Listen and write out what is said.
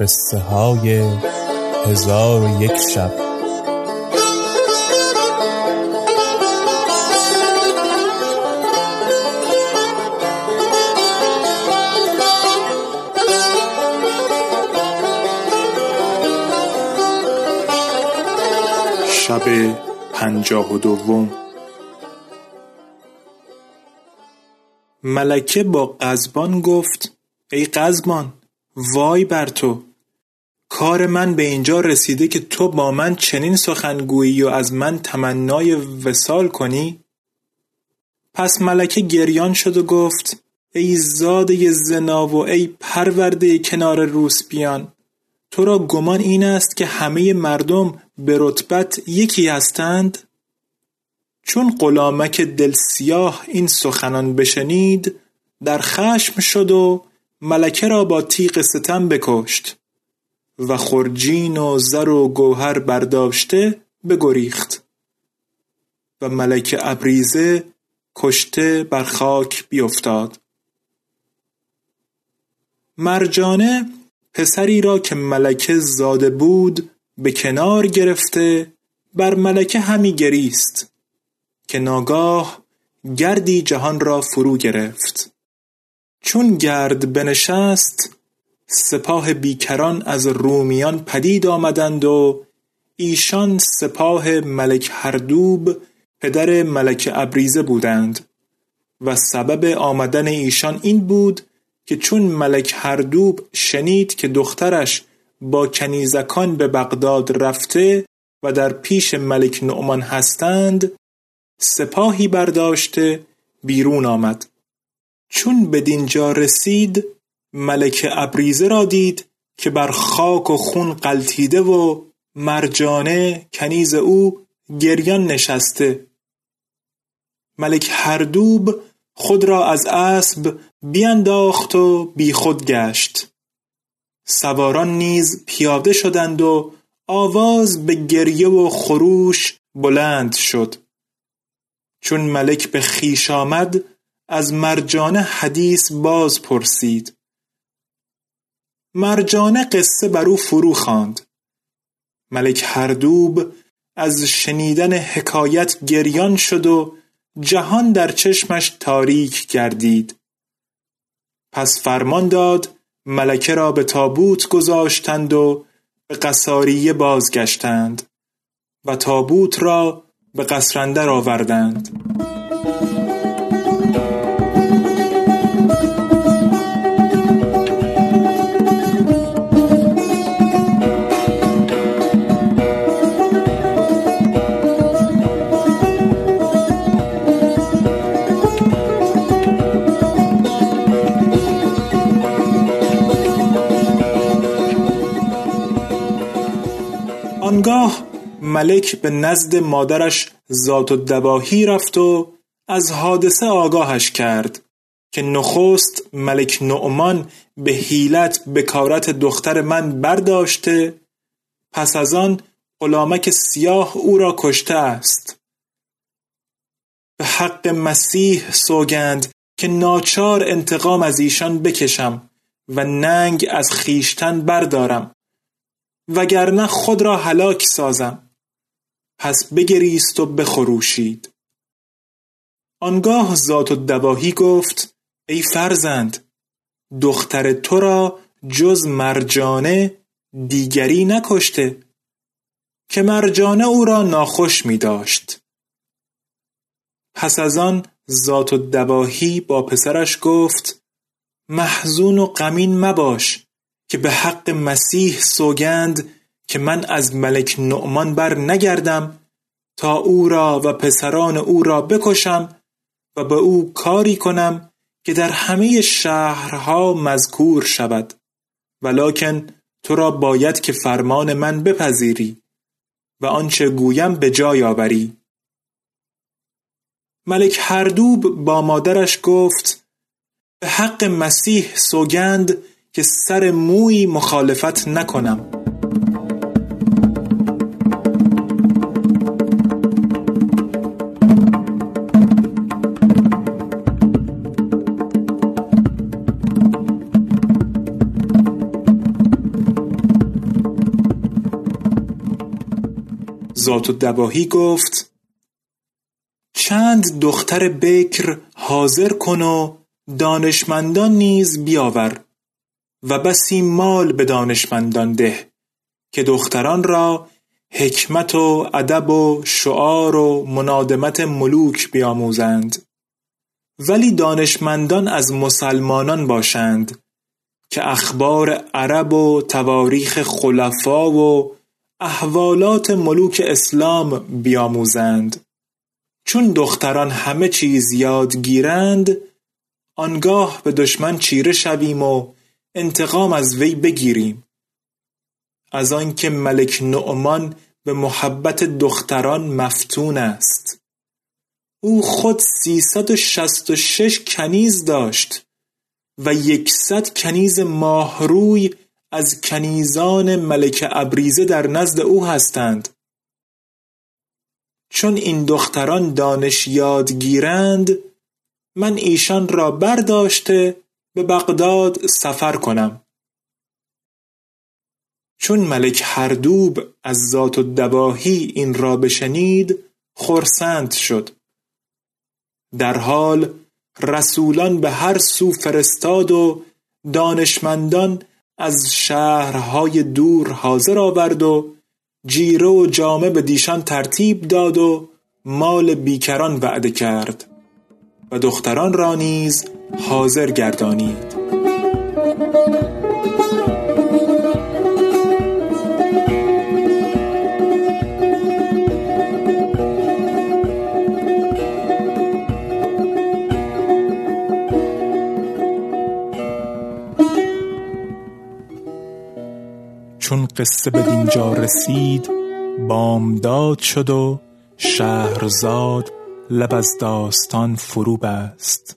قصه های هزار و یک شب. شب پنجاه و دوم. ملکه با قزبان گفت ای قزبان وای بر تو. کار من به اینجا رسیده که تو با من چنین سخنگویی و از من تمنای وسال کنی؟ پس ملکه گریان شد و گفت ای زاده زنا و ای پرورده کنار روسپیان تو را گمان این است که همه مردم به رتبت یکی هستند؟ چون غلامک دل سیاه این سخنان بشنید در خشم شد و ملکه را با تیغ ستم بکشت. و خرجین و زر و گوهر برداشته بگریخت. و ملکه ابریزه کشته بر خاک بیفتاد. مرجانه پسری را که ملکه زاده بود به کنار گرفته بر ملکه همی گریست که ناگاه گردی جهان را فرو گرفت. چون گرد بنشست سپاه بیکران از رومیان پدید آمدند و ایشان سپاه ملک هردوب پدر ملک ابریزه بودند. و سبب آمدن ایشان این بود که چون ملک هردوب شنید که دخترش با کنیزکان به بغداد رفته و در پیش ملک نعمان هستند سپاهی برداشته بیرون آمد. چون بدینجا رسید ملک ابریزه را دید که بر خاک و خون قلتیده و مرجانه کنیز او گریان نشسته. ملک هردوب خود را از اسب بینداخت و بیخود گشت. سواران نیز پیاده شدند و آواز به گریه و خروش بلند شد. چون ملک به خیش آمد از مرجانه حدیث باز پرسید. مرجانه قصه بر او فرو خواند. ملک هردوب از شنیدن حکایت گریان شد و جهان در چشمش تاریک گردید. پس فرمان داد ملکه را به تابوت گذاشتند و به قصاریه بازگشتند و تابوت را به قصر آوردند. آنگاه ملک به نزد مادرش ذات الدواهی رفت و از حادثه آگاهش کرد که نخست ملک نعمان به حیلت بکارت دختر من برداشته پس از آن غلامک سیاه او را کشته است. به حق مسیح سوگند که ناچار انتقام از ایشان بکشم و ننگ از خیشتن بردارم. وگرنه خود را هلاک سازم. پس بگریست و بخروشید. آنگاه ذات الدواهی گفت ای فرزند دختر تو را جز مرجانه دیگری نکشته که مرجانه او را ناخوش می داشت. پس از آن ذات الدواهی با پسرش گفت محزون و غمین مباش. که به حق مسیح سوگند که من از ملک نعمان بر نگردم تا او را و پسران او را بکشم و به او کاری کنم که در همه شهرها مذکور شود. ولکن تو را باید که فرمان من بپذیری و آنچه گویم به جای آوری. ملک هردوب با مادرش گفت به حق مسیح سوگند که سر موی مخالفت نکنم. ذات و دباهی گفت چند دختر بکر حاضر کن و دانشمندان نیز بیاور. و بسی مال به دانشمندان ده که دختران را حکمت و ادب و شعار و منادمت ملوک بیاموزند. ولی دانشمندان از مسلمانان باشند که اخبار عرب و تواریخ خلفا و احوالات ملوک اسلام بیاموزند. چون دختران همه چیز یاد گیرند آنگاه به دشمن چیره شویم و انتقام از وی بگیریم. از آنکه ملک نعمان به محبت دختران مفتون است. او خود سیصد و شست و شش کنیز داشت و یکصد کنیز ماهروی از کنیزان ملک ابریزه در نزد او هستند. چون این دختران دانش یاد گیرند من ایشان را برداشته به بغداد سفر کنم. چون ملک هردوب از ذات و دباهی این را بشنید خرسند شد. در حال رسولان به هر سو فرستاد و دانشمندان از شهرهای دور حاضر آورد و جیره و جامه به دیشان ترتیب داد و مال بیکران وعده کرد. و دختران را نیز حاضر گردانید. چون قصه به دینجا رسید بامداد شد و شهرزاد لب از داستان فرو بست